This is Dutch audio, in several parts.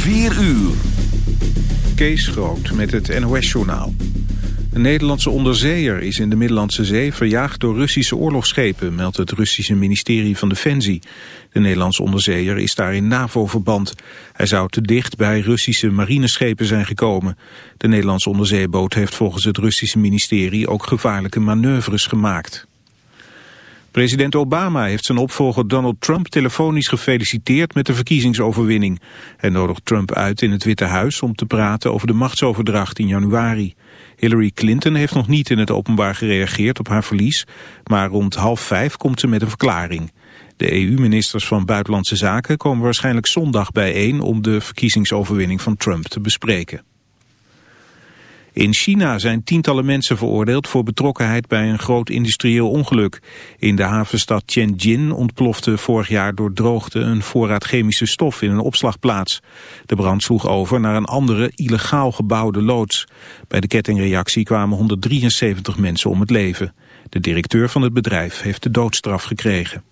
4 uur. Kees Groot met het NOS-journaal. Een Nederlandse onderzeeër is in de Middellandse Zee verjaagd door Russische oorlogsschepen, meldt het Russische ministerie van Defensie. De Nederlandse onderzeeër is daar in NAVO-verband. Hij zou te dicht bij Russische marineschepen zijn gekomen. De Nederlandse onderzeeboot heeft volgens het Russische ministerie ook gevaarlijke manoeuvres gemaakt. President Obama heeft zijn opvolger Donald Trump telefonisch gefeliciteerd met de verkiezingsoverwinning. Hij nodigt Trump uit in het Witte Huis om te praten over de machtsoverdracht in januari. Hillary Clinton heeft nog niet in het openbaar gereageerd op haar verlies, maar rond half vijf komt ze met een verklaring. De EU-ministers van Buitenlandse Zaken komen waarschijnlijk zondag bijeen om de verkiezingsoverwinning van Trump te bespreken. In China zijn tientallen mensen veroordeeld voor betrokkenheid bij een groot industrieel ongeluk. In de havenstad Tianjin ontplofte vorig jaar door droogte een voorraad chemische stof in een opslagplaats. De brand sloeg over naar een andere illegaal gebouwde loods. Bij de kettingreactie kwamen 173 mensen om het leven. De directeur van het bedrijf heeft de doodstraf gekregen.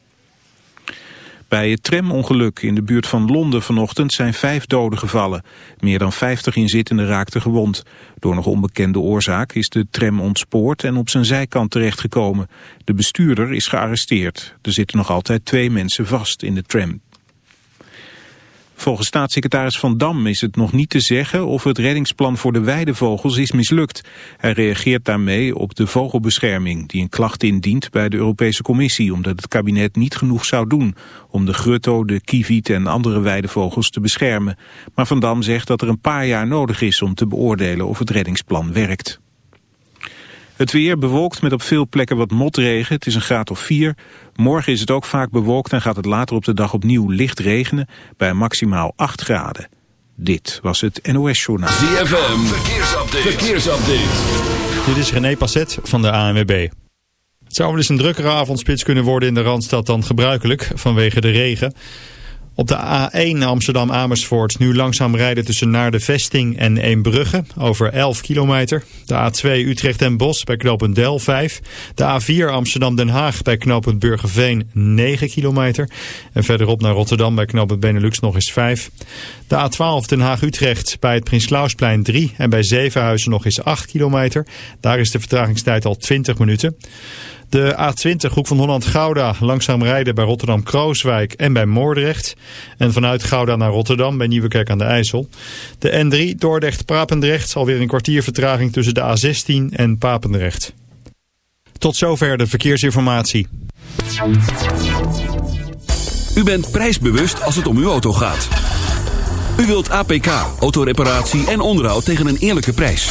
Bij het tramongeluk in de buurt van Londen vanochtend zijn vijf doden gevallen. Meer dan 50 inzittenden raakten gewond. Door nog onbekende oorzaak is de tram ontspoord en op zijn zijkant terechtgekomen. De bestuurder is gearresteerd. Er zitten nog altijd twee mensen vast in de tram. Volgens staatssecretaris Van Dam is het nog niet te zeggen of het reddingsplan voor de weidevogels is mislukt. Hij reageert daarmee op de vogelbescherming die een klacht indient bij de Europese Commissie omdat het kabinet niet genoeg zou doen om de grutto, de kieviet en andere weidevogels te beschermen. Maar Van Dam zegt dat er een paar jaar nodig is om te beoordelen of het reddingsplan werkt. Het weer bewolkt met op veel plekken wat motregen. Het is een graad of 4. Morgen is het ook vaak bewolkt en gaat het later op de dag opnieuw licht regenen bij maximaal 8 graden. Dit was het NOS Journaal. ZFM, verkeersupdate. verkeersupdate. Dit is René Passet van de ANWB. Het zou wel eens een drukkere avondspits kunnen worden in de Randstad dan gebruikelijk vanwege de regen. Op de A1 Amsterdam-Amersfoort nu langzaam rijden tussen naar de Vesting en Eembrugge over 11 kilometer. De A2 Utrecht en Bos bij knooppunt Del 5. De A4 Amsterdam-Den Haag bij knooppunt Burgerveen 9 kilometer. En verderop naar Rotterdam bij knooppunt Benelux nog eens 5. De A12 Den Haag-Utrecht bij het Prins Klausplein 3 en bij Zevenhuizen nog eens 8 kilometer. Daar is de vertragingstijd al 20 minuten. De A20 Hoek van Holland-Gouda langzaam rijden bij Rotterdam-Krooswijk en bij Moordrecht. En vanuit Gouda naar Rotterdam bij Nieuwekerk aan de IJssel. De N3 Dordrecht-Papendrecht alweer een kwartier vertraging tussen de A16 en Papendrecht. Tot zover de verkeersinformatie. U bent prijsbewust als het om uw auto gaat. U wilt APK, autoreparatie en onderhoud tegen een eerlijke prijs.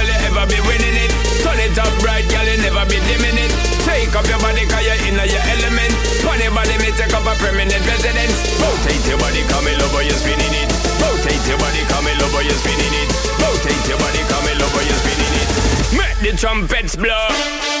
Take up your body, cause you're in your element. Funny body, me take up a permanent residence. Rotate your body, come in love, you're spinning it. Rotate your body, come in love, you're spinning it. Rotate your body, come in love, you're spinning it. Make the trumpets blow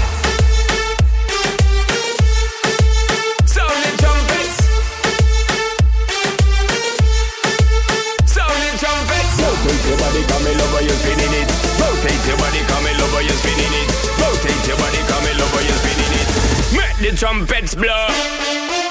Your body, come in over, you're spinning it. Rotate your body, come in over, you're spinning it. Rotate your body, come in over, you're spinning it. Make the trumpets blow.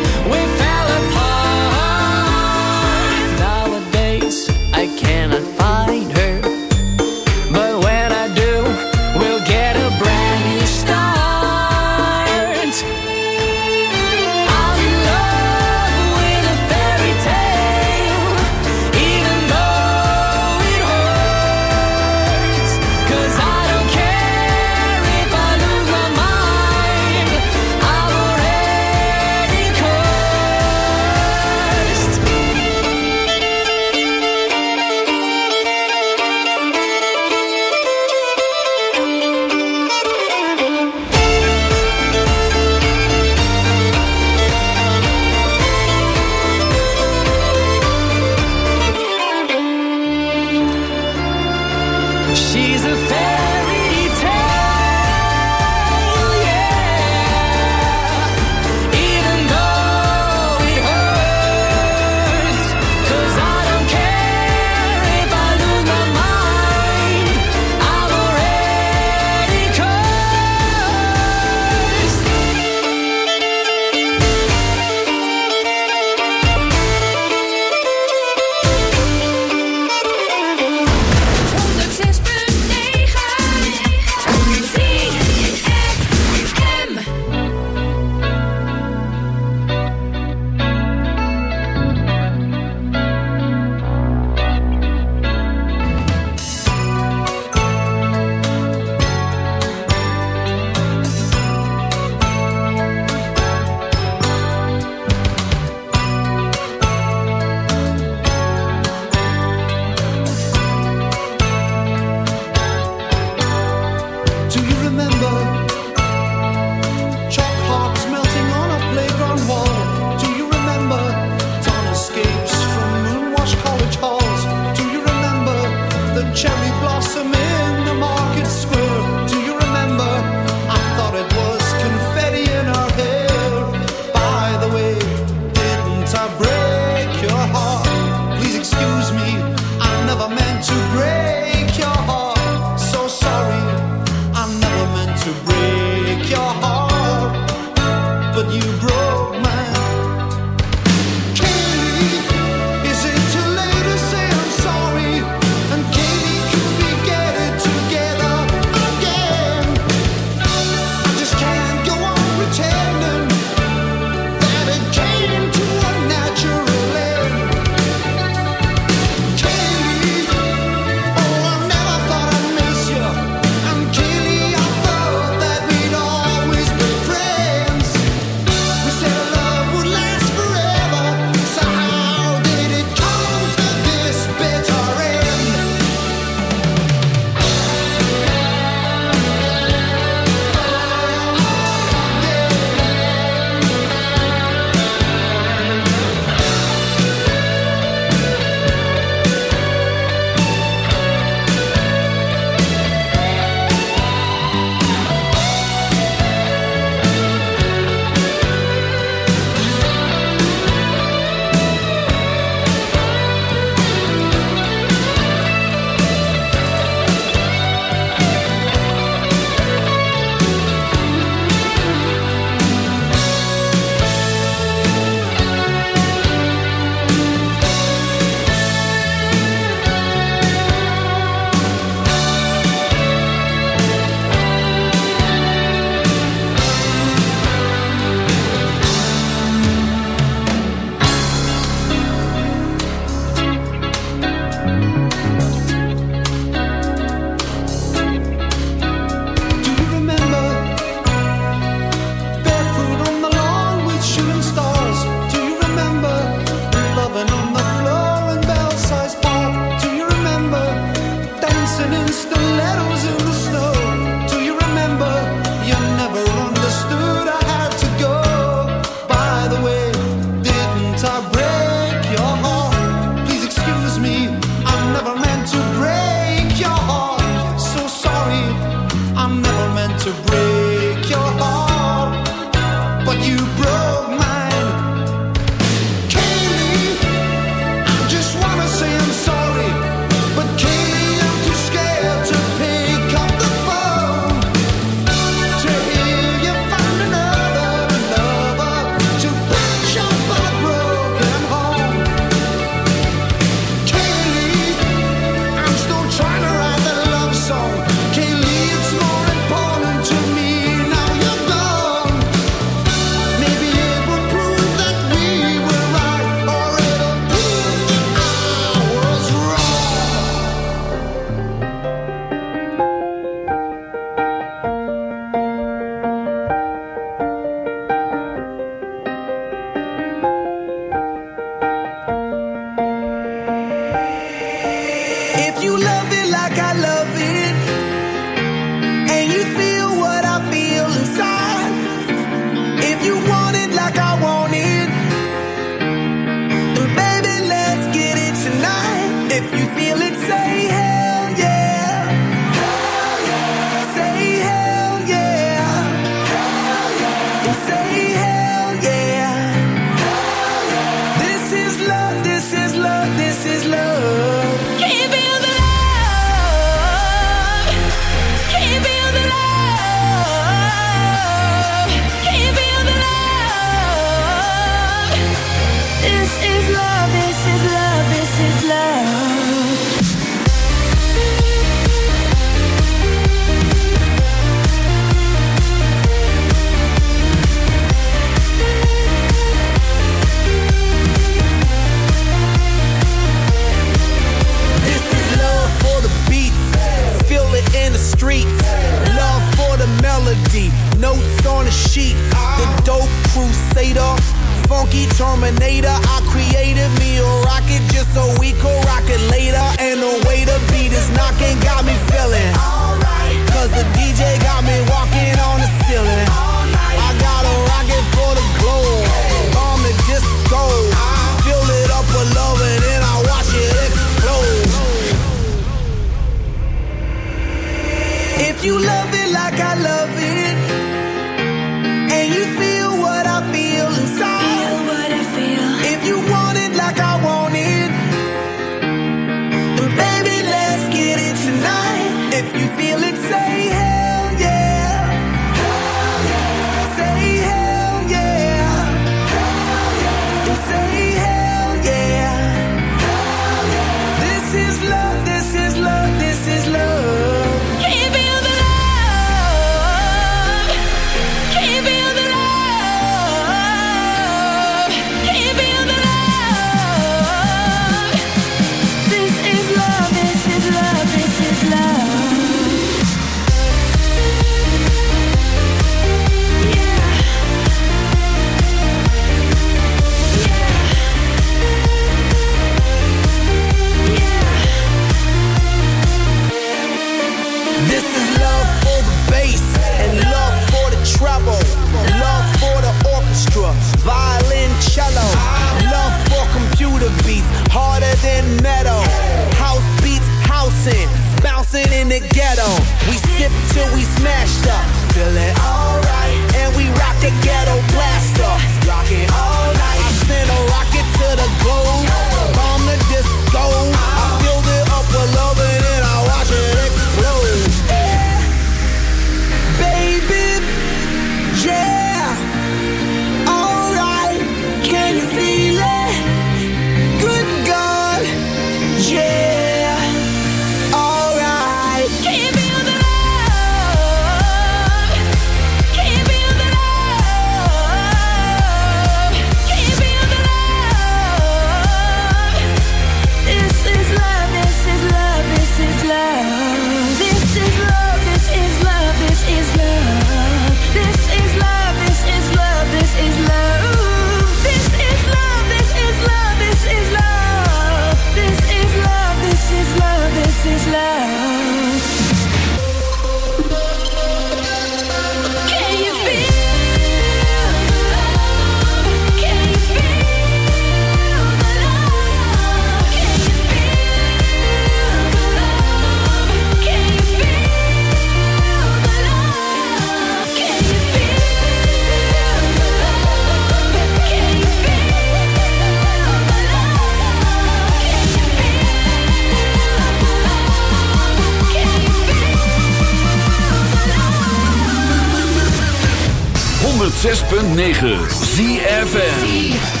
106.9 ZFN